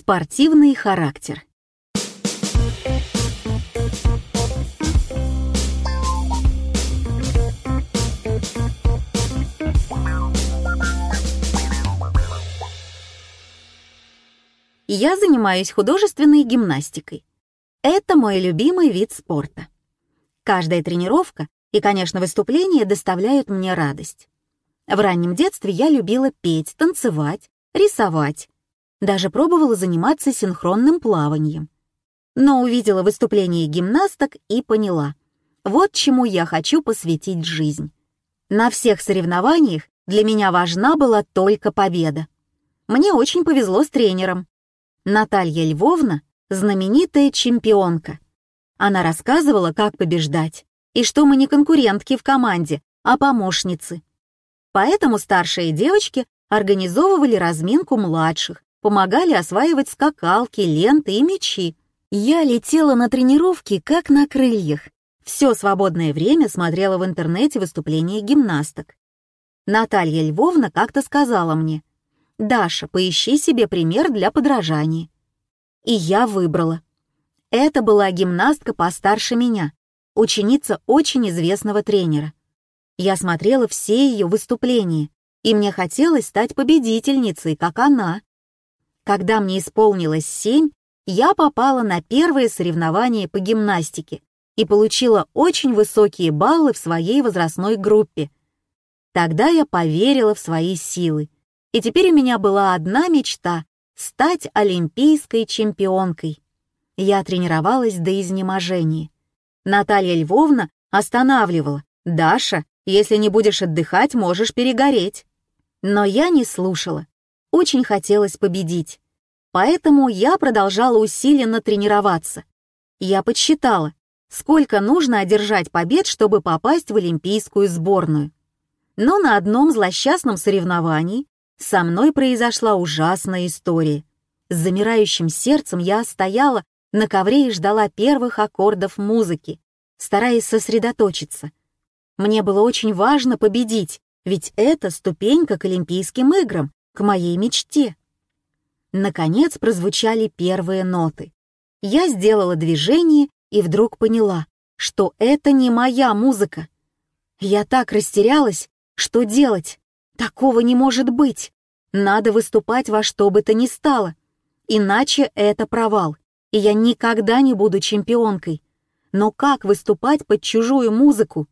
Спортивный характер. Я занимаюсь художественной гимнастикой. Это мой любимый вид спорта. Каждая тренировка и, конечно, выступления доставляют мне радость. В раннем детстве я любила петь, танцевать, рисовать. Даже пробовала заниматься синхронным плаванием. Но увидела выступление гимнасток и поняла. Вот чему я хочу посвятить жизнь. На всех соревнованиях для меня важна была только победа. Мне очень повезло с тренером. Наталья Львовна — знаменитая чемпионка. Она рассказывала, как побеждать, и что мы не конкурентки в команде, а помощницы. Поэтому старшие девочки организовывали разминку младших, помогали осваивать скакалки, ленты и мячи. Я летела на тренировки как на крыльях. Все свободное время смотрела в интернете выступления гимнасток. Наталья Львовна как-то сказала мне, «Даша, поищи себе пример для подражания». И я выбрала. Это была гимнастка постарше меня, ученица очень известного тренера. Я смотрела все ее выступления, и мне хотелось стать победительницей, как она. Когда мне исполнилось семь, я попала на первые соревнования по гимнастике и получила очень высокие баллы в своей возрастной группе. Тогда я поверила в свои силы, и теперь у меня была одна мечта — стать олимпийской чемпионкой. Я тренировалась до изнеможения. Наталья Львовна останавливала. «Даша, если не будешь отдыхать, можешь перегореть». Но я не слушала. Очень хотелось победить. Поэтому я продолжала усиленно тренироваться. Я подсчитала, сколько нужно одержать побед, чтобы попасть в олимпийскую сборную. Но на одном злосчастном соревновании со мной произошла ужасная история. С замирающим сердцем я стояла на ковре и ждала первых аккордов музыки, стараясь сосредоточиться. Мне было очень важно победить, ведь это ступенька к Олимпийским играм, к моей мечте. Наконец прозвучали первые ноты. Я сделала движение и вдруг поняла, что это не моя музыка. Я так растерялась, что делать? Такого не может быть. Надо выступать во что бы то ни стало. Иначе это провал и я никогда не буду чемпионкой. Но как выступать под чужую музыку?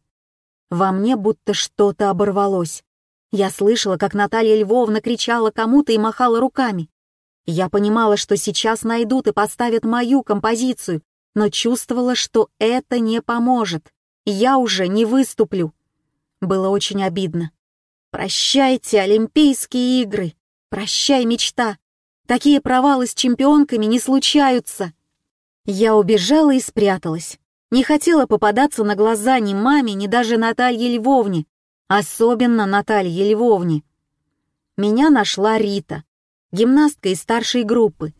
Во мне будто что-то оборвалось. Я слышала, как Наталья Львовна кричала кому-то и махала руками. Я понимала, что сейчас найдут и поставят мою композицию, но чувствовала, что это не поможет. Я уже не выступлю. Было очень обидно. Прощайте, Олимпийские игры. Прощай, мечта. Такие провалы с чемпионками не случаются. Я убежала и спряталась. Не хотела попадаться на глаза ни маме, ни даже Наталье Львовне, особенно Наталье Львовне. Меня нашла Рита, гимнастка из старшей группы.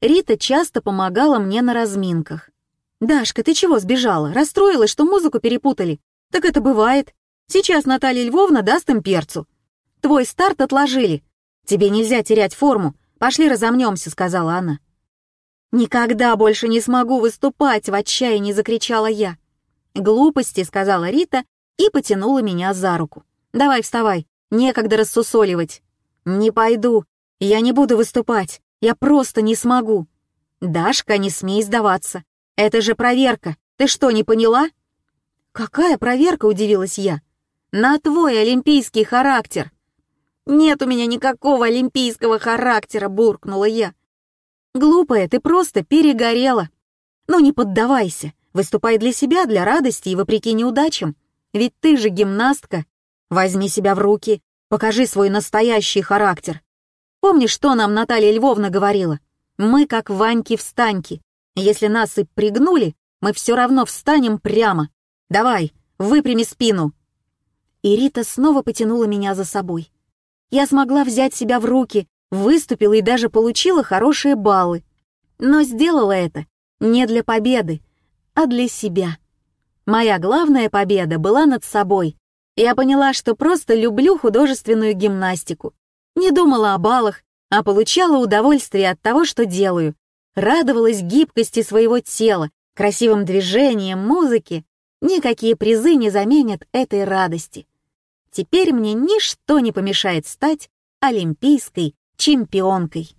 Рита часто помогала мне на разминках. «Дашка, ты чего сбежала? Расстроилась, что музыку перепутали? Так это бывает. Сейчас Наталья Львовна даст им перцу. Твой старт отложили. Тебе нельзя терять форму, «Пошли разомнемся», — сказала она. «Никогда больше не смогу выступать!» — в отчаянии закричала я. «Глупости», — сказала Рита и потянула меня за руку. «Давай вставай, некогда рассусоливать». «Не пойду, я не буду выступать, я просто не смогу». «Дашка, не смей сдаваться. Это же проверка, ты что, не поняла?» «Какая проверка?» — удивилась я. «На твой олимпийский характер». «Нет у меня никакого олимпийского характера», — буркнула я. «Глупая, ты просто перегорела. Ну не поддавайся, выступай для себя, для радости и вопреки неудачам. Ведь ты же гимнастка. Возьми себя в руки, покажи свой настоящий характер. Помнишь, что нам Наталья Львовна говорила? Мы как Ваньки-встаньки. Если нас и пригнули, мы все равно встанем прямо. Давай, выпрями спину». И Рита снова потянула меня за собой я смогла взять себя в руки, выступила и даже получила хорошие баллы. Но сделала это не для победы, а для себя. Моя главная победа была над собой. Я поняла, что просто люблю художественную гимнастику. Не думала о баллах, а получала удовольствие от того, что делаю, радовалась гибкости своего тела, красивым движениям, музыке. Никакие призы не заменят этой радости. Теперь мне ничто не помешает стать олимпийской чемпионкой.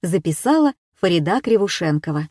Записала Фарида Кривушенкова.